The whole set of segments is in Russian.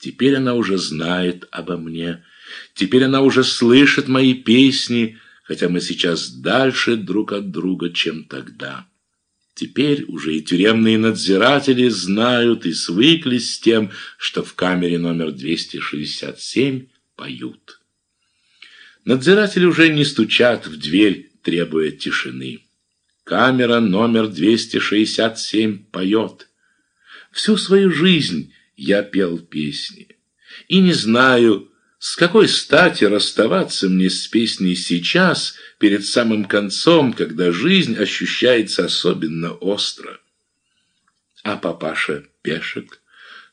Теперь она уже знает обо мне. Теперь она уже слышит мои песни, хотя мы сейчас дальше друг от друга, чем тогда. Теперь уже и тюремные надзиратели знают и свыклись с тем, что в камере номер 267 поют. Надзиратели уже не стучат в дверь, требуя тишины. Камера номер 267 поет. Всю свою жизнь я пел песни. И не знаю, с какой стати расставаться мне с песней сейчас, перед самым концом, когда жизнь ощущается особенно остро? А папаша Пешек?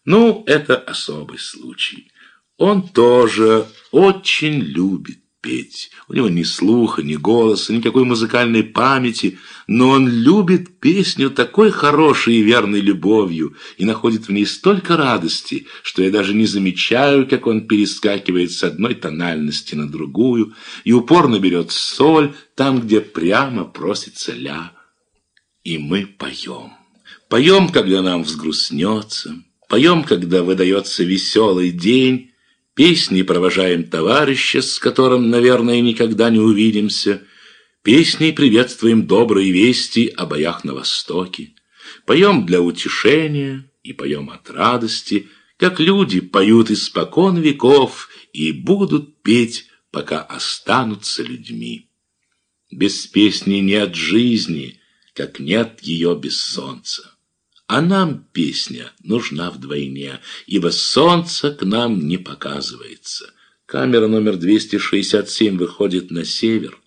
Ну, это особый случай. Он тоже очень любит петь. У него ни слуха, ни голоса, никакой музыкальной памяти, но он любит песню такой хорошей и верной любовью и находит в ней столько радости, что я даже не замечаю, как он перескакивает с одной тональности на другую и упорно берет соль там, где прямо просится ля. И мы поем. Поем, когда нам взгрустнется, поем, когда выдается веселый день, Песни провожаем товарища, с которым, наверное, никогда не увидимся. Песней приветствуем добрые вести о боях на Востоке. Поем для утешения и поем от радости, как люди поют испокон веков и будут петь, пока останутся людьми. Без песни нет жизни, как нет ее без солнца. А нам песня нужна вдвойне, ибо солнце к нам не показывается. Камера номер 267 выходит на север.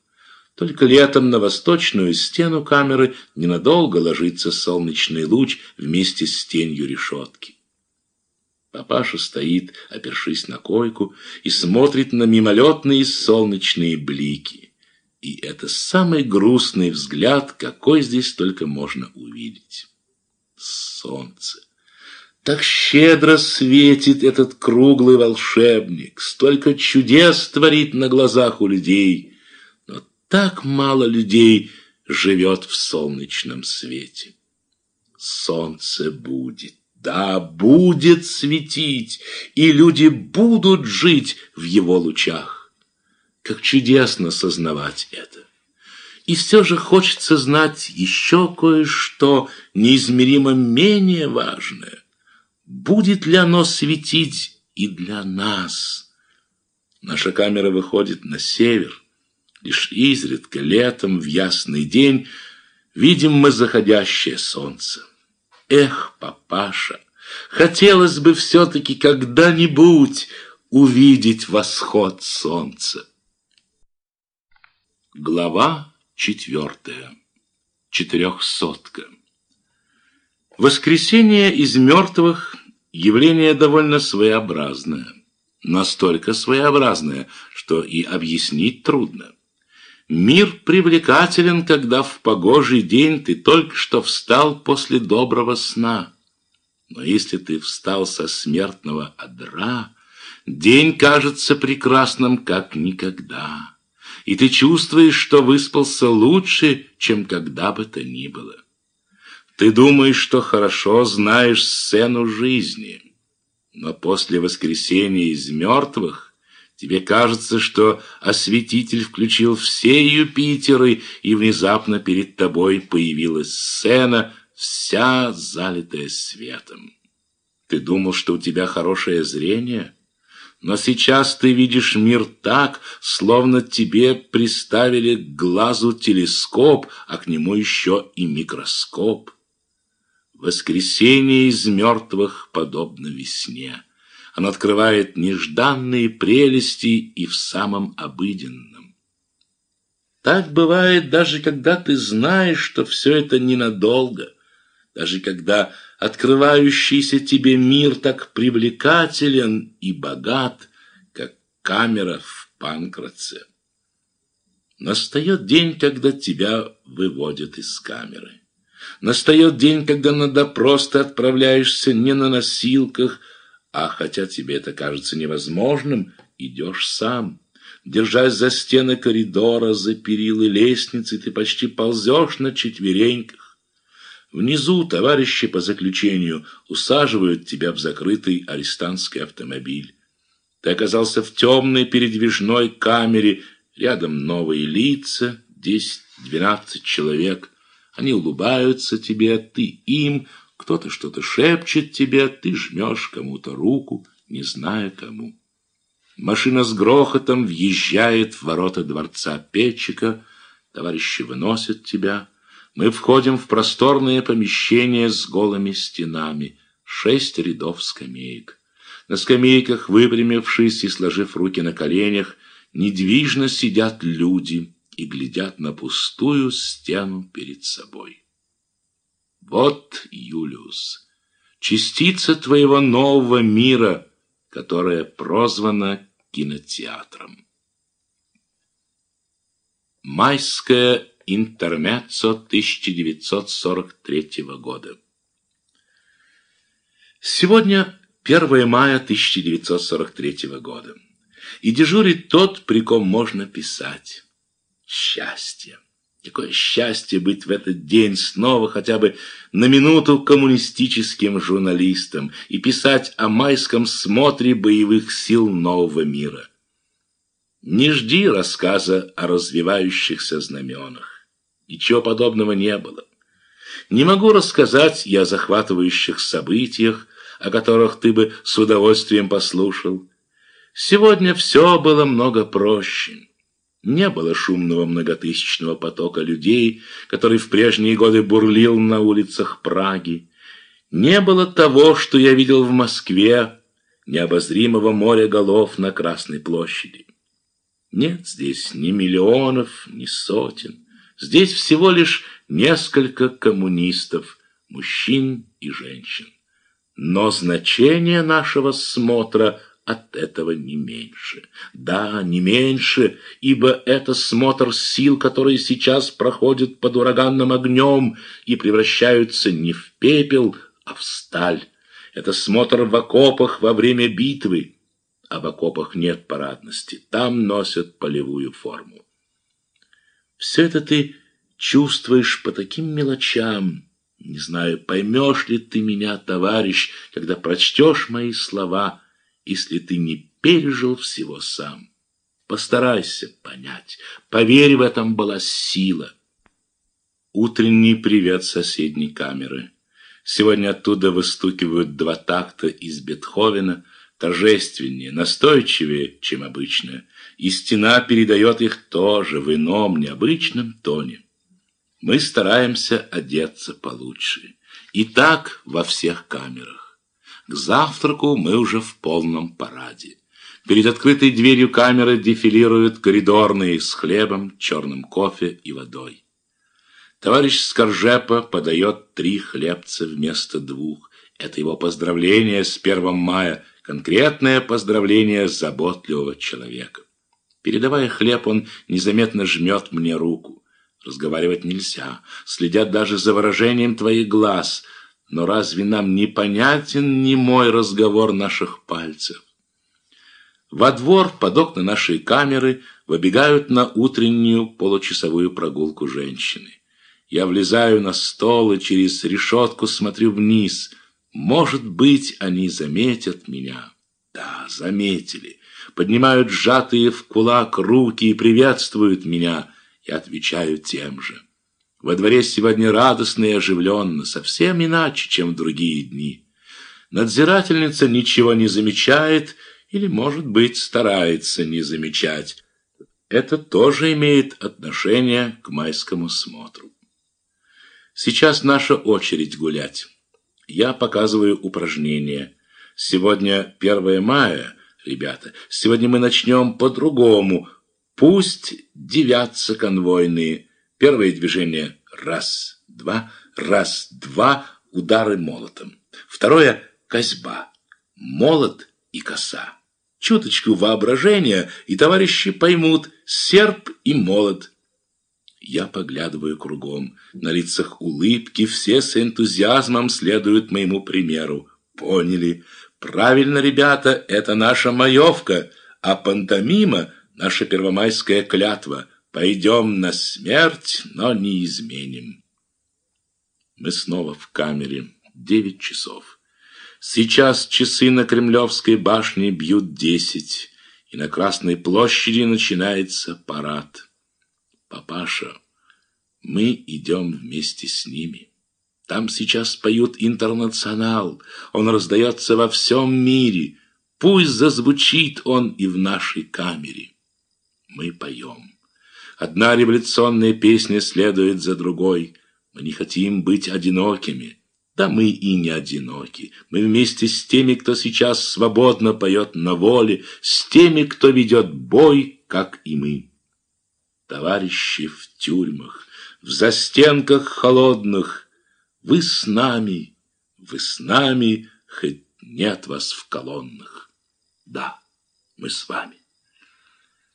Только летом на восточную стену камеры ненадолго ложится солнечный луч вместе с тенью решетки. Папаша стоит, опершись на койку, и смотрит на мимолетные солнечные блики. И это самый грустный взгляд, какой здесь только можно увидеть солнце. Так щедро светит этот круглый волшебник, столько чудес творит на глазах у людей, но так мало людей живет в солнечном свете. Солнце будет, да, будет светить, и люди будут жить в его лучах. Как чудесно сознавать это. И все же хочется знать еще кое-что неизмеримо менее важное. Будет ли оно светить и для нас? Наша камера выходит на север. Лишь изредка летом в ясный день видим мы заходящее солнце. Эх, папаша, хотелось бы все-таки когда-нибудь увидеть восход солнца. Глава Четвертое. Четырехсотка. Воскресение из мертвых – явление довольно своеобразное. Настолько своеобразное, что и объяснить трудно. Мир привлекателен, когда в погожий день ты только что встал после доброго сна. Но если ты встал со смертного одра, день кажется прекрасным, как никогда и ты чувствуешь, что выспался лучше, чем когда бы то ни было. Ты думаешь, что хорошо знаешь сцену жизни, но после воскресения из мертвых тебе кажется, что осветитель включил все Юпитеры, и внезапно перед тобой появилась сцена, вся залитая светом. Ты думал, что у тебя хорошее зрение – но сейчас ты видишь мир так, словно тебе приставили к глазу телескоп, а к нему еще и микроскоп. Воскресение из мертвых подобно весне. Оно открывает нежданные прелести и в самом обыденном. Так бывает даже когда ты знаешь, что все это ненадолго, даже когда открывающийся тебе мир так привлекателен и богат, как камера в Панкратце. Настает день, когда тебя выводят из камеры. Настает день, когда на допрос ты отправляешься не на носилках, а хотя тебе это кажется невозможным, идешь сам. Держась за стены коридора, за перилы лестницы, ты почти ползешь на четвереньках Внизу товарищи по заключению усаживают тебя в закрытый арестантский автомобиль. Ты оказался в темной передвижной камере, рядом новые лица, десять-двенадцать человек. Они улыбаются тебе, ты им, кто-то что-то шепчет тебе, ты жмешь кому-то руку, не зная кому. Машина с грохотом въезжает в ворота дворца Петчика, товарищи выносят тебя. Мы входим в просторное помещение с голыми стенами, шесть рядов скамеек. На скамейках, выпрямившись и сложив руки на коленях, недвижно сидят люди и глядят на пустую стену перед собой. Вот, Юлиус, частица твоего нового мира, которая прозвана кинотеатром. Майское интермеццо 1943 года. Сегодня 1 мая 1943 года. И дежурит тот, при ком можно писать. Счастье. Какое счастье быть в этот день снова хотя бы на минуту коммунистическим журналистом и писать о майском смотре боевых сил нового мира. Не жди рассказа о развивающихся знаменах. Ничего подобного не было. Не могу рассказать я о захватывающих событиях, о которых ты бы с удовольствием послушал. Сегодня все было много проще. Не было шумного многотысячного потока людей, который в прежние годы бурлил на улицах Праги. Не было того, что я видел в Москве, необозримого моря голов на Красной площади. Нет здесь ни миллионов, ни сотен. Здесь всего лишь несколько коммунистов, мужчин и женщин. Но значение нашего смотра от этого не меньше. Да, не меньше, ибо это смотр сил, которые сейчас проходят под ураганным огнем и превращаются не в пепел, а в сталь. Это смотр в окопах во время битвы, а в окопах нет парадности, там носят полевую форму. Все это ты чувствуешь по таким мелочам, не знаю, поймешь ли ты меня, товарищ, когда прочтешь мои слова, если ты не пережил всего сам. Постарайся понять. Поверь, в этом была сила. Утренний привет соседней камеры. Сегодня оттуда выстукивают два такта из Бетховена, торжественнее, настойчивее, чем обычно, и стена передает их тоже в ином, необычном тоне. Мы стараемся одеться получше. И так во всех камерах. К завтраку мы уже в полном параде. Перед открытой дверью камеры дефилируют коридорные с хлебом, черным кофе и водой. Товарищ Скоржепа подает три хлебца вместо двух. Это его поздравление с 1 мая, конкретное поздравление заботливого человека. Передавая хлеб, он незаметно жмет мне руку. Разговаривать нельзя, следят даже за выражением твоих глаз. Но разве нам не понятен не мой разговор наших пальцев? Во двор под окна нашей камеры выбегают на утреннюю получасовую прогулку женщины. Я влезаю на стол и через решетку смотрю вниз. Может быть, они заметят меня. Да, заметили. Поднимают сжатые в кулак руки и приветствуют меня – и отвечаю тем же. Во дворе сегодня радостно и оживленно, совсем иначе, чем в другие дни. Надзирательница ничего не замечает или, может быть, старается не замечать. Это тоже имеет отношение к майскому смотру. Сейчас наша очередь гулять. Я показываю упражнения. Сегодня 1 мая, ребята. Сегодня мы начнем по-другому – Пусть девятся конвойные. Первое движение – раз, два, раз, два, удары молотом. Второе – козьба, молот и коса. Чуточку воображения, и товарищи поймут – серп и молот. Я поглядываю кругом. На лицах улыбки, все с энтузиазмом следуют моему примеру. Поняли. Правильно, ребята, это наша маевка, а пантомима – наша первомайская клятва «Пойдем на смерть, но не изменим». Мы снова в камере. Девять часов. Сейчас часы на Кремлевской башне бьют десять, и на Красной площади начинается парад. Папаша, мы идем вместе с ними. Там сейчас поют «Интернационал», он раздается во всем мире. Пусть зазвучит он и в нашей камере. Мы поем. Одна революционная песня следует за другой. Мы не хотим быть одинокими. Да мы и не одиноки. Мы вместе с теми, кто сейчас свободно поет на воле, с теми, кто ведет бой, как и мы. Товарищи в тюрьмах, в застенках холодных, Вы с нами, вы с нами, хоть нет вас в колоннах. Да, мы с вами.